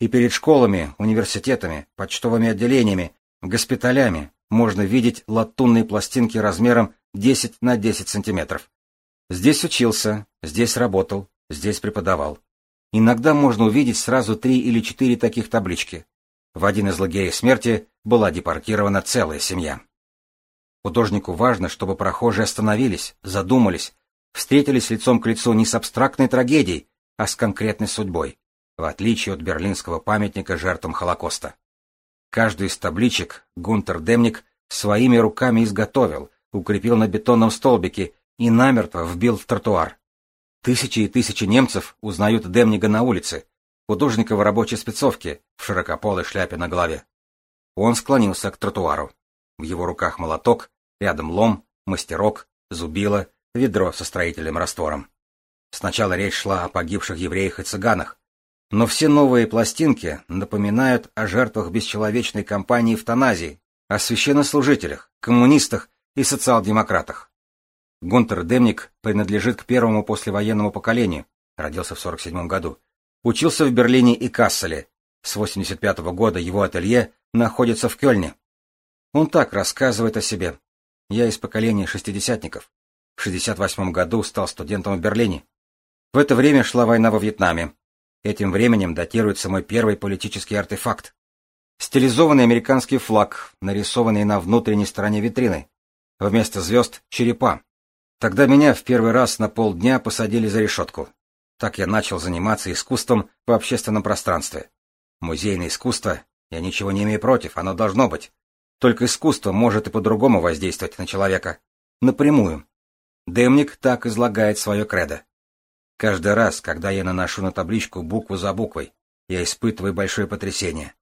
И перед школами, университетами, почтовыми отделениями, госпиталями можно видеть латунные пластинки размером 10 на 10 сантиметров. Здесь учился, здесь работал, здесь преподавал. Иногда можно увидеть сразу три или четыре таких таблички. В один из лагерей смерти была депортирована целая семья. Художнику важно, чтобы прохожие остановились, задумались, встретились лицом к лицу не с абстрактной трагедией, а с конкретной судьбой, в отличие от берлинского памятника жертвам Холокоста. Каждую из табличек Гунтер Демник своими руками изготовил, укрепил на бетонном столбике и намертво вбил в тротуар. Тысячи и тысячи немцев узнают Демнига на улице, художника в рабочей спецовке, в широкополой шляпе на голове. Он склонился к тротуару. В его руках молоток, Рядом лом, мастерок, зубило, ведро со строительным раствором. Сначала речь шла о погибших евреях и цыганах. Но все новые пластинки напоминают о жертвах бесчеловечной кампании эвтаназии, о священнослужителях, коммунистах и социал-демократах. Гунтер Демник принадлежит к первому послевоенному поколению, родился в 47 году. Учился в Берлине и Касселе. С 85 -го года его ателье находится в Кёльне. Он так рассказывает о себе. Я из поколения шестидесятников. В 68 году стал студентом в Берлине. В это время шла война во Вьетнаме. Этим временем датируется мой первый политический артефакт. Стилизованный американский флаг, нарисованный на внутренней стороне витрины. Вместо звезд — черепа. Тогда меня в первый раз на полдня посадили за решетку. Так я начал заниматься искусством в общественном пространстве. Музейное искусство, я ничего не имею против, оно должно быть. Только искусство может и по-другому воздействовать на человека. Напрямую. Демник так излагает свое кредо. Каждый раз, когда я наношу на табличку букву за буквой, я испытываю большое потрясение.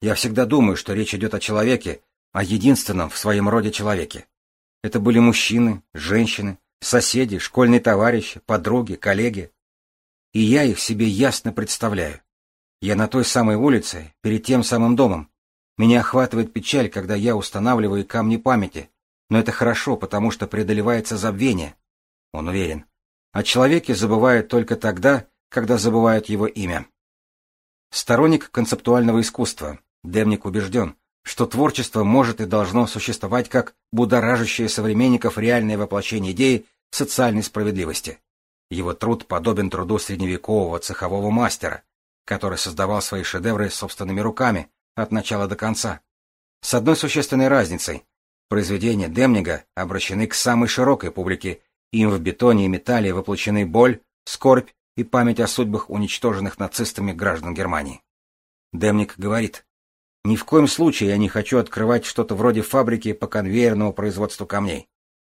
Я всегда думаю, что речь идет о человеке, о единственном в своем роде человеке. Это были мужчины, женщины, соседи, школьные товарищи, подруги, коллеги. И я их себе ясно представляю. Я на той самой улице, перед тем самым домом. Меня охватывает печаль, когда я устанавливаю камни памяти. Но это хорошо, потому что преодолевается забвение. Он уверен. О человеке забывают только тогда, когда забывают его имя. Сторонник концептуального искусства, Демник убежден, что творчество может и должно существовать как будоражащее современников реальное воплощение идеи социальной справедливости. Его труд подобен труду средневекового цехового мастера, который создавал свои шедевры собственными руками от начала до конца. С одной существенной разницей. Произведения Демнига обращены к самой широкой публике, им в бетоне и металле воплощены боль, скорбь и память о судьбах уничтоженных нацистами граждан Германии. Демник говорит, «Ни в коем случае я не хочу открывать что-то вроде фабрики по конвейерному производству камней.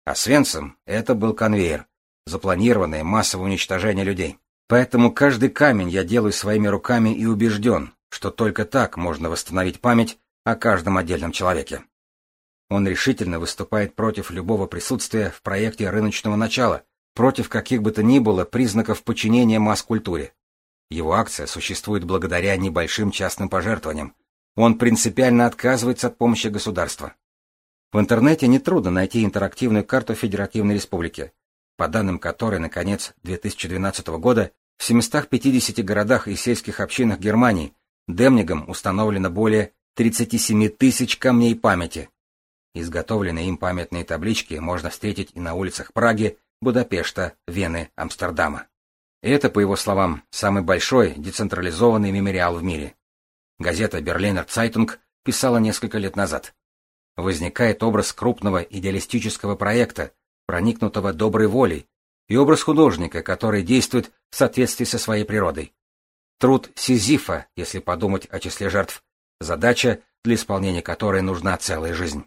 А Свенцем это был конвейер, запланированное массовое уничтожение людей. Поэтому каждый камень я делаю своими руками и убежден, что только так можно восстановить память о каждом отдельном человеке. Он решительно выступает против любого присутствия в проекте рыночного начала, против каких бы то ни было признаков подчинения масс-культуре. Его акция существует благодаря небольшим частным пожертвованиям. Он принципиально отказывается от помощи государства. В интернете нетрудно найти интерактивную карту Федеративной Республики, по данным которой на конец 2012 года в 750 городах и сельских общинах Германии Демнигом установлено более 37 тысяч камней памяти. Изготовленные им памятные таблички можно встретить и на улицах Праги, Будапешта, Вены, Амстердама. Это, по его словам, самый большой децентрализованный мемориал в мире. Газета «Берлинер Цайтунг» писала несколько лет назад. Возникает образ крупного идеалистического проекта, проникнутого доброй волей, и образ художника, который действует в соответствии со своей природой. Труд Сизифа, если подумать о числе жертв, задача, для исполнения которой нужна целая жизнь.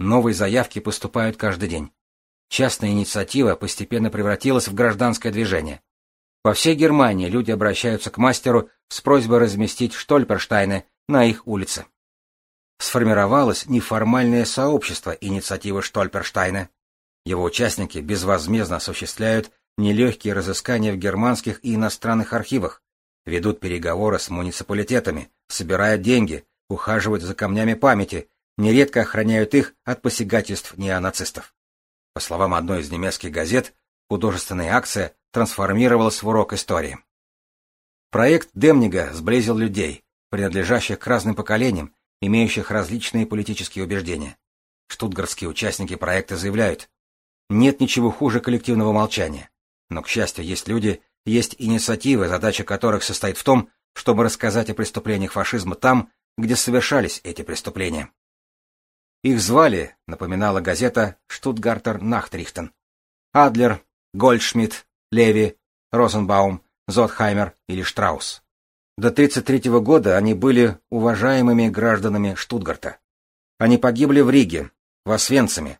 Новые заявки поступают каждый день. Частная инициатива постепенно превратилась в гражданское движение. По всей Германии люди обращаются к мастеру с просьбой разместить Штольперштайны на их улице. Сформировалось неформальное сообщество инициативы Штольперштайна, его участники безвозмездно осуществляют нелегкие разыскания в германских и иностранных архивах, ведут переговоры с муниципалитетами, собирают деньги, ухаживают за камнями памяти, нередко охраняют их от посягательств неонацистов. По словам одной из немецких газет, художественная акция трансформировалась в урок истории. Проект Демнига сблизил людей, принадлежащих к разным поколениям, имеющих различные политические убеждения. Штутгартские участники проекта заявляют, нет ничего хуже коллективного молчания. Но, к счастью, есть люди, есть инициативы, задача которых состоит в том, чтобы рассказать о преступлениях фашизма там, где совершались эти преступления. Их звали, напоминала газета «Штутгартер Нахтрихтен», Адлер, Гольдшмидт, Леви, Розенбаум, Зотхаймер или Штраус. До 1933 года они были уважаемыми гражданами Штутгарта. Они погибли в Риге, в Освенциме,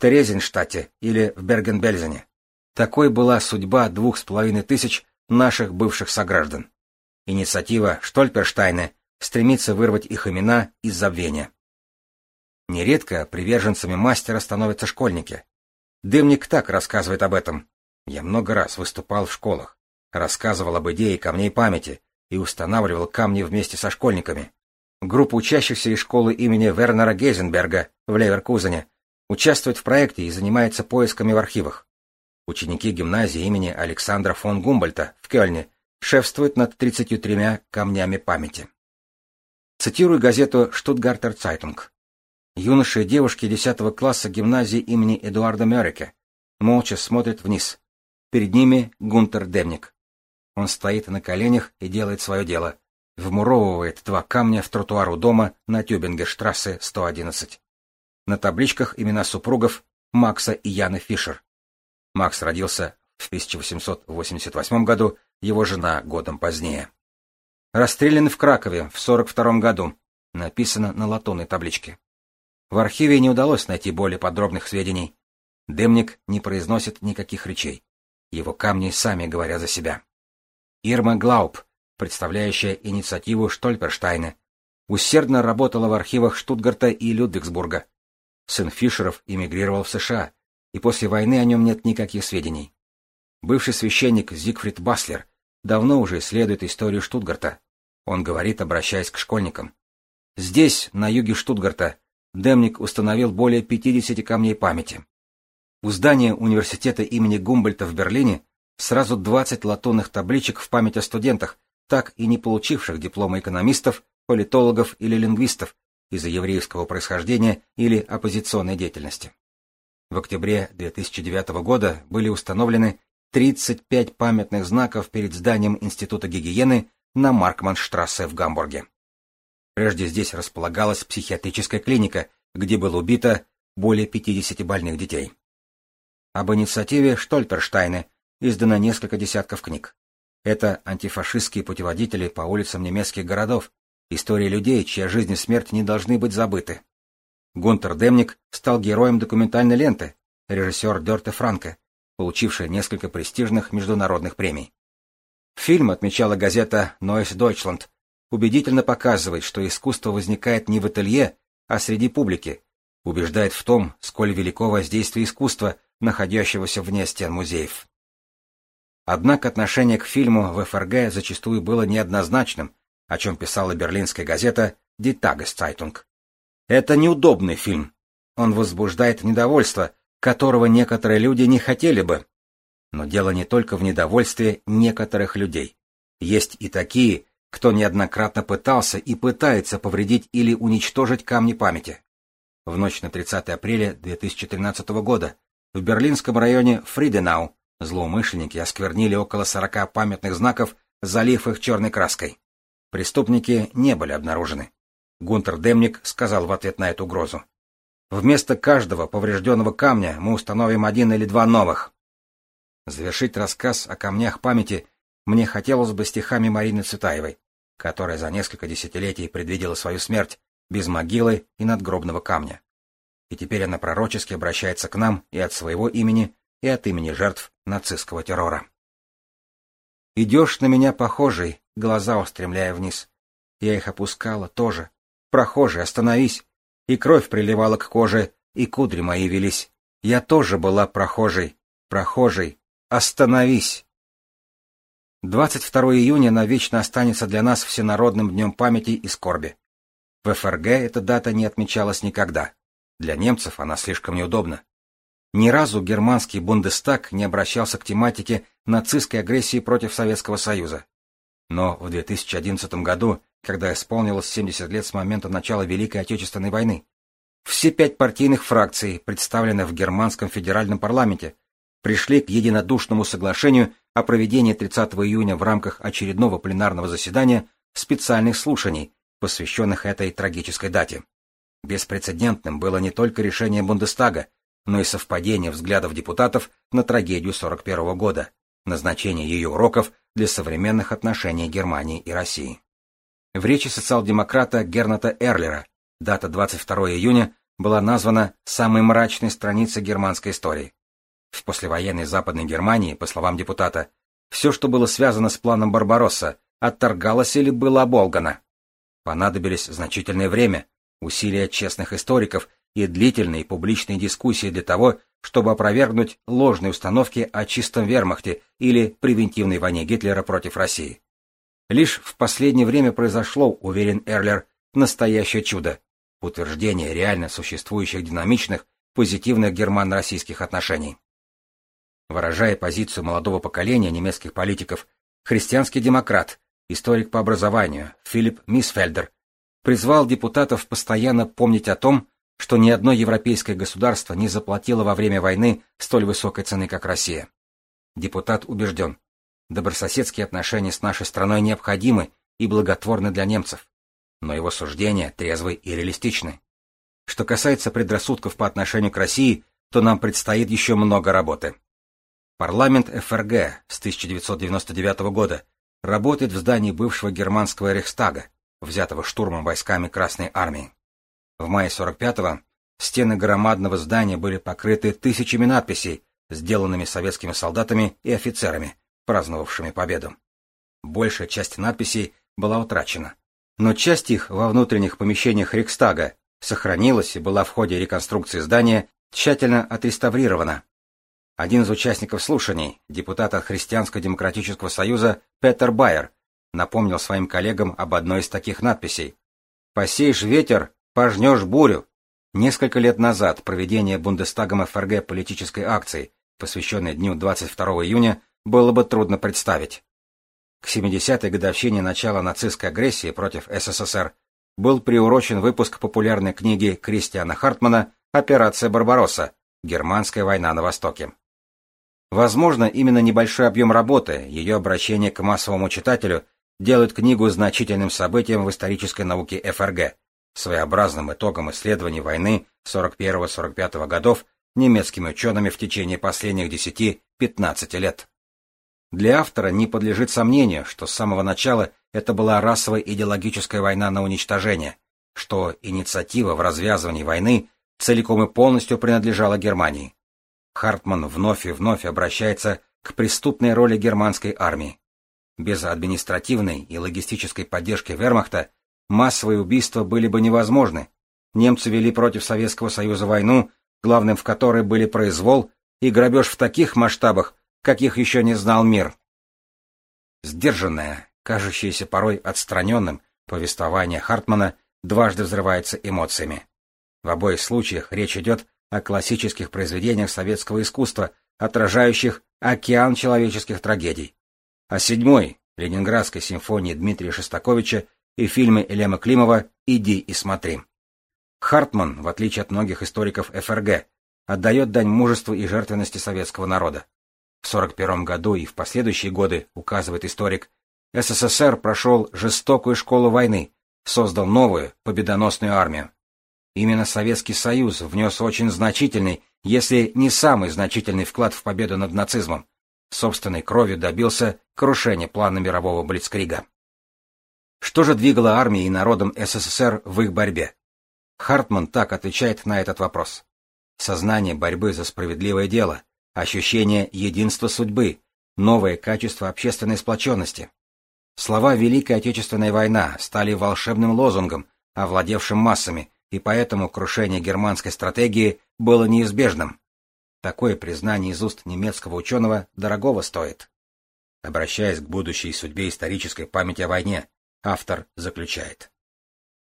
Терезинштадте или в Берген-Бельзене. Такой была судьба двух с половиной тысяч наших бывших сограждан. Инициатива Штольперштайна стремится вырвать их имена из забвения. Нередко приверженцами мастера становятся школьники. Дымник так рассказывает об этом. Я много раз выступал в школах, рассказывал об идее камней памяти, и устанавливал камни вместе со школьниками. Группа учащихся из школы имени Вернера Гейзенберга в Леверкузене участвует в проекте и занимается поисками в архивах. Ученики гимназии имени Александра фон Гумбольта в Кёльне шефствуют над 33 камнями памяти. Цитирую газету «Штутгартер Цайтунг». Юноши и девушки 10 класса гимназии имени Эдуарда Мёрике молча смотрят вниз. Перед ними Гунтер Демниг. Он стоит на коленях и делает свое дело. Вмуровывает два камня в тротуар у дома на Тюбингерштрассе 111. На табличках имена супругов Макса и Яны Фишер. Макс родился в 1888 году, его жена годом позднее. Расстрелян в Кракове в 42 году. Написано на латунной табличке. В архиве не удалось найти более подробных сведений. Демник не произносит никаких речей. Его камни сами говорят за себя. Ирма Глауп, представляющая инициативу Штольперштайна, усердно работала в архивах Штутгарта и Людвигсбурга. Сын Фишеров эмигрировал в США, и после войны о нем нет никаких сведений. Бывший священник Зигфрид Баслер давно уже исследует историю Штутгарта. Он говорит, обращаясь к школьникам. Здесь, на юге Штутгарта, Демник установил более 50 камней памяти. У здания университета имени Гумбольта в Берлине сразу 20 латунных табличек в память о студентах, так и не получивших диплома экономистов, политологов или лингвистов из-за еврейского происхождения или оппозиционной деятельности. В октябре 2009 года были установлены 35 памятных знаков перед зданием Института гигиены на Маркманштрассе в Гамбурге. Прежде здесь располагалась психиатрическая клиника, где было убито более 50 больных детей. Об инициативе Штольперштайна издано несколько десятков книг. Это антифашистские путеводители по улицам немецких городов, истории людей, чья жизнь и смерть не должны быть забыты. Гунтер Демник стал героем документальной ленты, режиссер Дерте Франко, получивший несколько престижных международных премий. Фильм, отмечала газета Neues Deutschland, убедительно показывает, что искусство возникает не в ателье, а среди публики, убеждает в том, сколь велико воздействие искусства, находящегося вне стен музеев. Однако отношение к фильму в ФРГ зачастую было неоднозначным, о чем писала берлинская газета Die Tageszeitung. Это неудобный фильм. Он возбуждает недовольство, которого некоторые люди не хотели бы. Но дело не только в недовольстве некоторых людей. Есть и такие, кто неоднократно пытался и пытается повредить или уничтожить камни памяти. В ночь на 30 апреля 2013 года в берлинском районе Фриденау злоумышленники осквернили около 40 памятных знаков, залив их черной краской. Преступники не были обнаружены. Гунтер Демник сказал в ответ на эту угрозу. Вместо каждого поврежденного камня мы установим один или два новых. Завершить рассказ о камнях памяти мне хотелось бы стихами Марины Цветаевой, которая за несколько десятилетий предвидела свою смерть без могилы и надгробного камня. И теперь она пророчески обращается к нам и от своего имени, и от имени жертв нацистского террора. Идешь на меня похожий, глаза устремляя вниз. Я их опускала тоже, Прохожий, остановись. И кровь приливала к коже, и кудри мои велись. Я тоже была прохожей. Прохожей, остановись. 22 июня навечно останется для нас всенародным днем памяти и скорби. В ФРГ эта дата не отмечалась никогда. Для немцев она слишком неудобна. Ни разу германский Бундестаг не обращался к тематике нацистской агрессии против Советского Союза. Но в 2011 году когда исполнилось 70 лет с момента начала Великой Отечественной войны. Все пять партийных фракций, представленных в германском федеральном парламенте, пришли к единодушному соглашению о проведении 30 июня в рамках очередного пленарного заседания специальных слушаний, посвященных этой трагической дате. Беспрецедентным было не только решение Бундестага, но и совпадение взглядов депутатов на трагедию 41 года, назначение ее уроков для современных отношений Германии и России. В речи социал-демократа Герната Эрлера дата 22 июня была названа самой мрачной страницей германской истории. В послевоенной Западной Германии, по словам депутата, все, что было связано с планом Барбаросса, отторгалось или было оболгано. Понадобились значительное время, усилия честных историков и длительные публичные дискуссии для того, чтобы опровергнуть ложные установки о чистом вермахте или превентивной войне Гитлера против России. Лишь в последнее время произошло, уверен Эрлер, настоящее чудо — утверждение реально существующих динамичных, позитивных германо-российских отношений. Выражая позицию молодого поколения немецких политиков, христианский демократ, историк по образованию Филипп Мисфельдер призвал депутатов постоянно помнить о том, что ни одно европейское государство не заплатило во время войны столь высокой цены, как Россия. Депутат убежден, добрососедские отношения с нашей страной необходимы и благотворны для немцев, но его суждения трезвы и реалистичны. Что касается предрассудков по отношению к России, то нам предстоит еще много работы. Парламент ФРГ с 1999 года работает в здании бывшего германского Рейхстага, взятого штурмом войсками Красной Армии. В мае 45-го стены громадного здания были покрыты тысячами надписей, сделанными советскими солдатами и офицерами, праздновавшими победу. Большая часть надписей была утрачена, но часть их во внутренних помещениях Рейхстага сохранилась и была в ходе реконструкции здания тщательно отреставрирована, один из участников слушаний, депутат от Христианско-демократического союза Петер Байер, напомнил своим коллегам об одной из таких надписей. «Посеешь ветер, пожнешь бурю». Несколько лет назад проведение Бундестагом ФРГ политической акции, посвященной дню 22 июня, было бы трудно представить. К 70-й годовщине начала нацистской агрессии против СССР был приурочен выпуск популярной книги Кристиана Хартмана «Операция Барбаросса. Германская война на Востоке». Возможно, именно небольшой объем работы, ее обращение к массовому читателю делают книгу значительным событием в исторической науке ФРГ, своеобразным итогом исследований войны 41-45 годов немецкими учеными в течение последних 10-15 лет. Для автора не подлежит сомнению, что с самого начала это была расовая идеологическая война на уничтожение, что инициатива в развязывании войны целиком и полностью принадлежала Германии. Хартман вновь и вновь обращается к преступной роли германской армии. Без административной и логистической поддержки вермахта массовые убийства были бы невозможны. Немцы вели против Советского Союза войну, главным в которой были произвол и грабеж в таких масштабах, каких еще не знал мир. Сдержанное, кажущееся порой отстраненным, повествование Хартмана дважды взрывается эмоциями. В обоих случаях речь идет о классических произведениях советского искусства, отражающих океан человеческих трагедий. О седьмой Ленинградской симфонии Дмитрия Шостаковича и фильме Элема Климова «Иди и смотри». Хартман, в отличие от многих историков ФРГ, отдает дань мужеству и жертвенности советского народа. В 1941 году и в последующие годы, указывает историк, СССР прошел жестокую школу войны, создал новую победоносную армию. Именно Советский Союз внес очень значительный, если не самый значительный вклад в победу над нацизмом. Собственной кровью добился крушения плана мирового Блицкрига. Что же двигало армией и народом СССР в их борьбе? Хартман так отвечает на этот вопрос. Сознание борьбы за справедливое дело, ощущение единства судьбы, новое качество общественной сплоченности. Слова «Великая Отечественная война» стали волшебным лозунгом, овладевшим массами, и поэтому крушение германской стратегии было неизбежным. Такое признание из уст немецкого ученого дорогого стоит. Обращаясь к будущей судьбе исторической памяти о войне, автор заключает.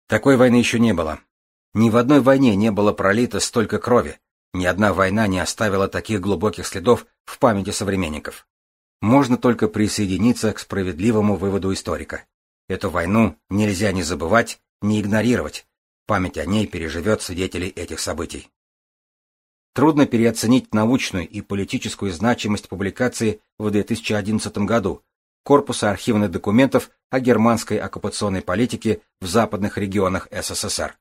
Такой войны еще не было. Ни в одной войне не было пролито столько крови, ни одна война не оставила таких глубоких следов в памяти современников. Можно только присоединиться к справедливому выводу историка. Эту войну нельзя ни забывать, ни игнорировать, Память о ней переживет свидетелей этих событий. Трудно переоценить научную и политическую значимость публикации в 2011 году корпуса архивных документов о германской оккупационной политике в западных регионах СССР.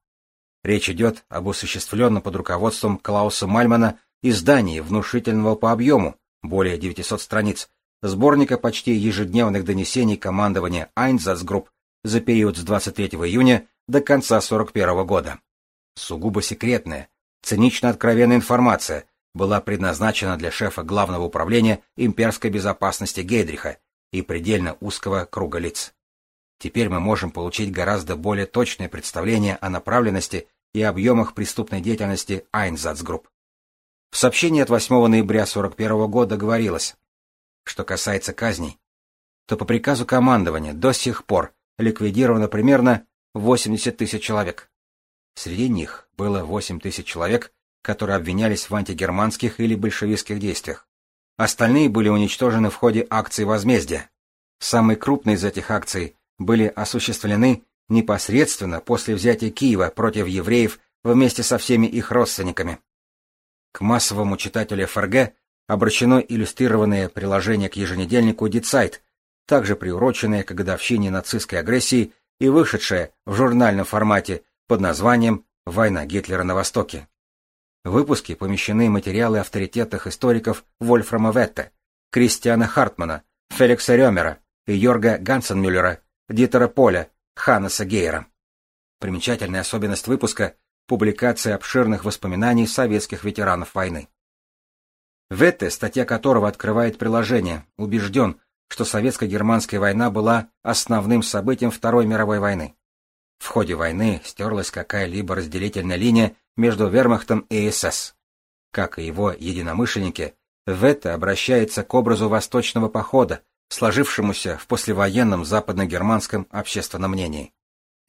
Речь идет об осуществленном под руководством Клауса Мальмана издании внушительного по объему, более 900 страниц, сборника почти ежедневных донесений командования Айнзацгрупп за период с 23 июня до конца 41 года. Сугубо секретная, цинично откровенная информация была предназначена для шефа Главного управления имперской безопасности Гейдриха и предельно узкого круга лиц. Теперь мы можем получить гораздо более точное представление о направленности и объемах преступной деятельности Айнзацгрупп. В сообщении от 8 ноября 1941 года говорилось, что касается казней, то по приказу командования до сих пор ликвидировано примерно 80 тысяч человек. Среди них было 8 тысяч человек, которые обвинялись в антигерманских или большевистских действиях. Остальные были уничтожены в ходе акции возмездия. Самые крупные из этих акций были осуществлены непосредственно после взятия Киева против евреев вместе со всеми их родственниками. К массовому читателю ФРГ обращено иллюстрированное приложение к еженедельнику «Дицайт», также приуроченное к годовщине нацистской агрессии и вышедшее в журнальном формате под названием «Война Гитлера на Востоке». В выпуске помещены материалы авторитетных историков Вольфрама Ветте, Кристиана Хартмана, Феликса Рёмера и Йорга Гансенмюллера, Дитера Поля, Ханнеса Гейера. Примечательная особенность выпуска – публикация обширных воспоминаний советских ветеранов войны. Ветте, статья которого открывает приложение, убежден, что советско-германская война была основным событием Второй мировой войны. В ходе войны стерлась какая-либо разделительная линия между вермахтом и СС. Как и его единомышленники, Ветте обращается к образу восточного похода, сложившемуся в послевоенном западно-германском общественном мнении.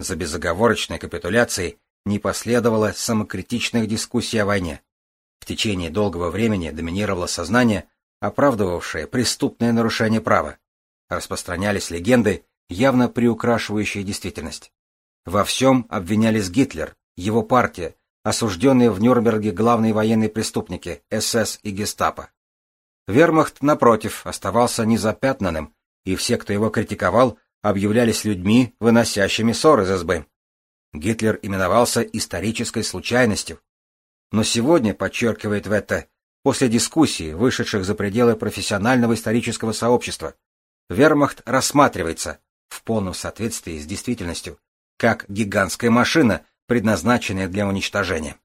За безоговорочной капитуляцией не последовало самокритичных дискуссий о войне. В течение долгого времени доминировало сознание, оправдывавшее преступное нарушение права. Распространялись легенды, явно приукрашивающие действительность. Во всем обвинялись Гитлер, его партия, осужденные в Нюрнберге главные военные преступники СС и Гестапо. Вермахт, напротив, оставался незапятнанным, и все, кто его критиковал, объявлялись людьми, выносящими ссор из СБ. Гитлер именовался исторической случайностью. Но сегодня, подчеркивает Ветте, после дискуссий, вышедших за пределы профессионального исторического сообщества, вермахт рассматривается, в полном соответствии с действительностью, как гигантская машина, предназначенная для уничтожения.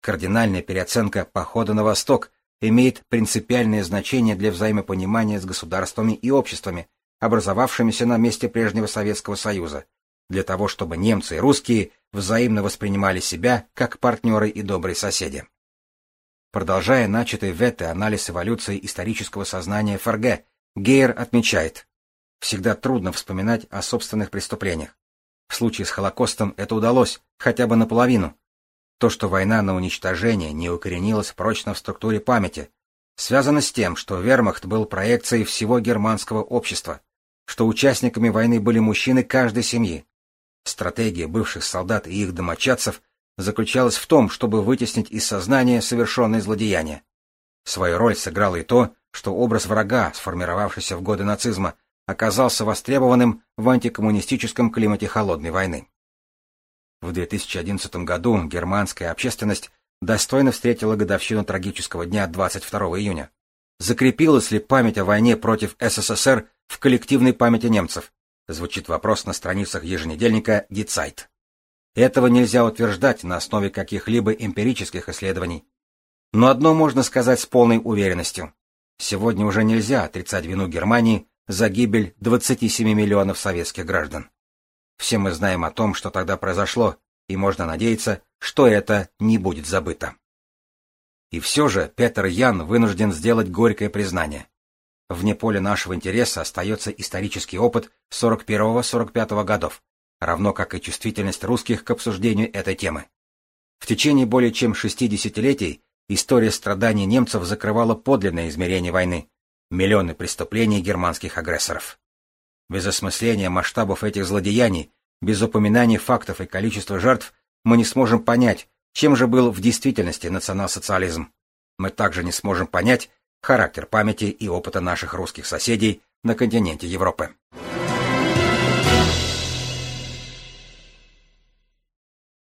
Кардинальная переоценка похода на восток имеет принципиальное значение для взаимопонимания с государствами и обществами, образовавшимися на месте прежнего Советского Союза, для того, чтобы немцы и русские взаимно воспринимали себя как партнеры и добрые соседи. Продолжая начатый в это анализ эволюции исторического сознания ФРГ, Гейер отмечает, всегда трудно вспоминать о собственных преступлениях. В случае с Холокостом это удалось, хотя бы наполовину. То, что война на уничтожение не укоренилась прочно в структуре памяти, связано с тем, что вермахт был проекцией всего германского общества, что участниками войны были мужчины каждой семьи. Стратегия бывших солдат и их домочадцев заключалась в том, чтобы вытеснить из сознания совершенные злодеяния. Свою роль сыграло и то, что образ врага, сформировавшийся в годы нацизма, оказался востребованным в антикоммунистическом климате холодной войны. В 2011 году германская общественность достойно встретила годовщину трагического дня 22 июня. Закрепилась ли память о войне против СССР в коллективной памяти немцев? Звучит вопрос на страницах еженедельника «Дицайт». Этого нельзя утверждать на основе каких-либо эмпирических исследований. Но одно можно сказать с полной уверенностью. Сегодня уже нельзя отрицать вину Германии за гибель 27 миллионов советских граждан. Все мы знаем о том, что тогда произошло, и можно надеяться, что это не будет забыто. И все же Петер Ян вынужден сделать горькое признание. Вне поля нашего интереса остается исторический опыт 41-45 годов, равно как и чувствительность русских к обсуждению этой темы. В течение более чем 60-летий история страданий немцев закрывала подлинное измерение войны, миллионы преступлений германских агрессоров. Без осмысления масштабов этих злодеяний, без упоминания фактов и количества жертв, мы не сможем понять, чем же был в действительности национал-социализм. Мы также не сможем понять характер памяти и опыта наших русских соседей на континенте Европы.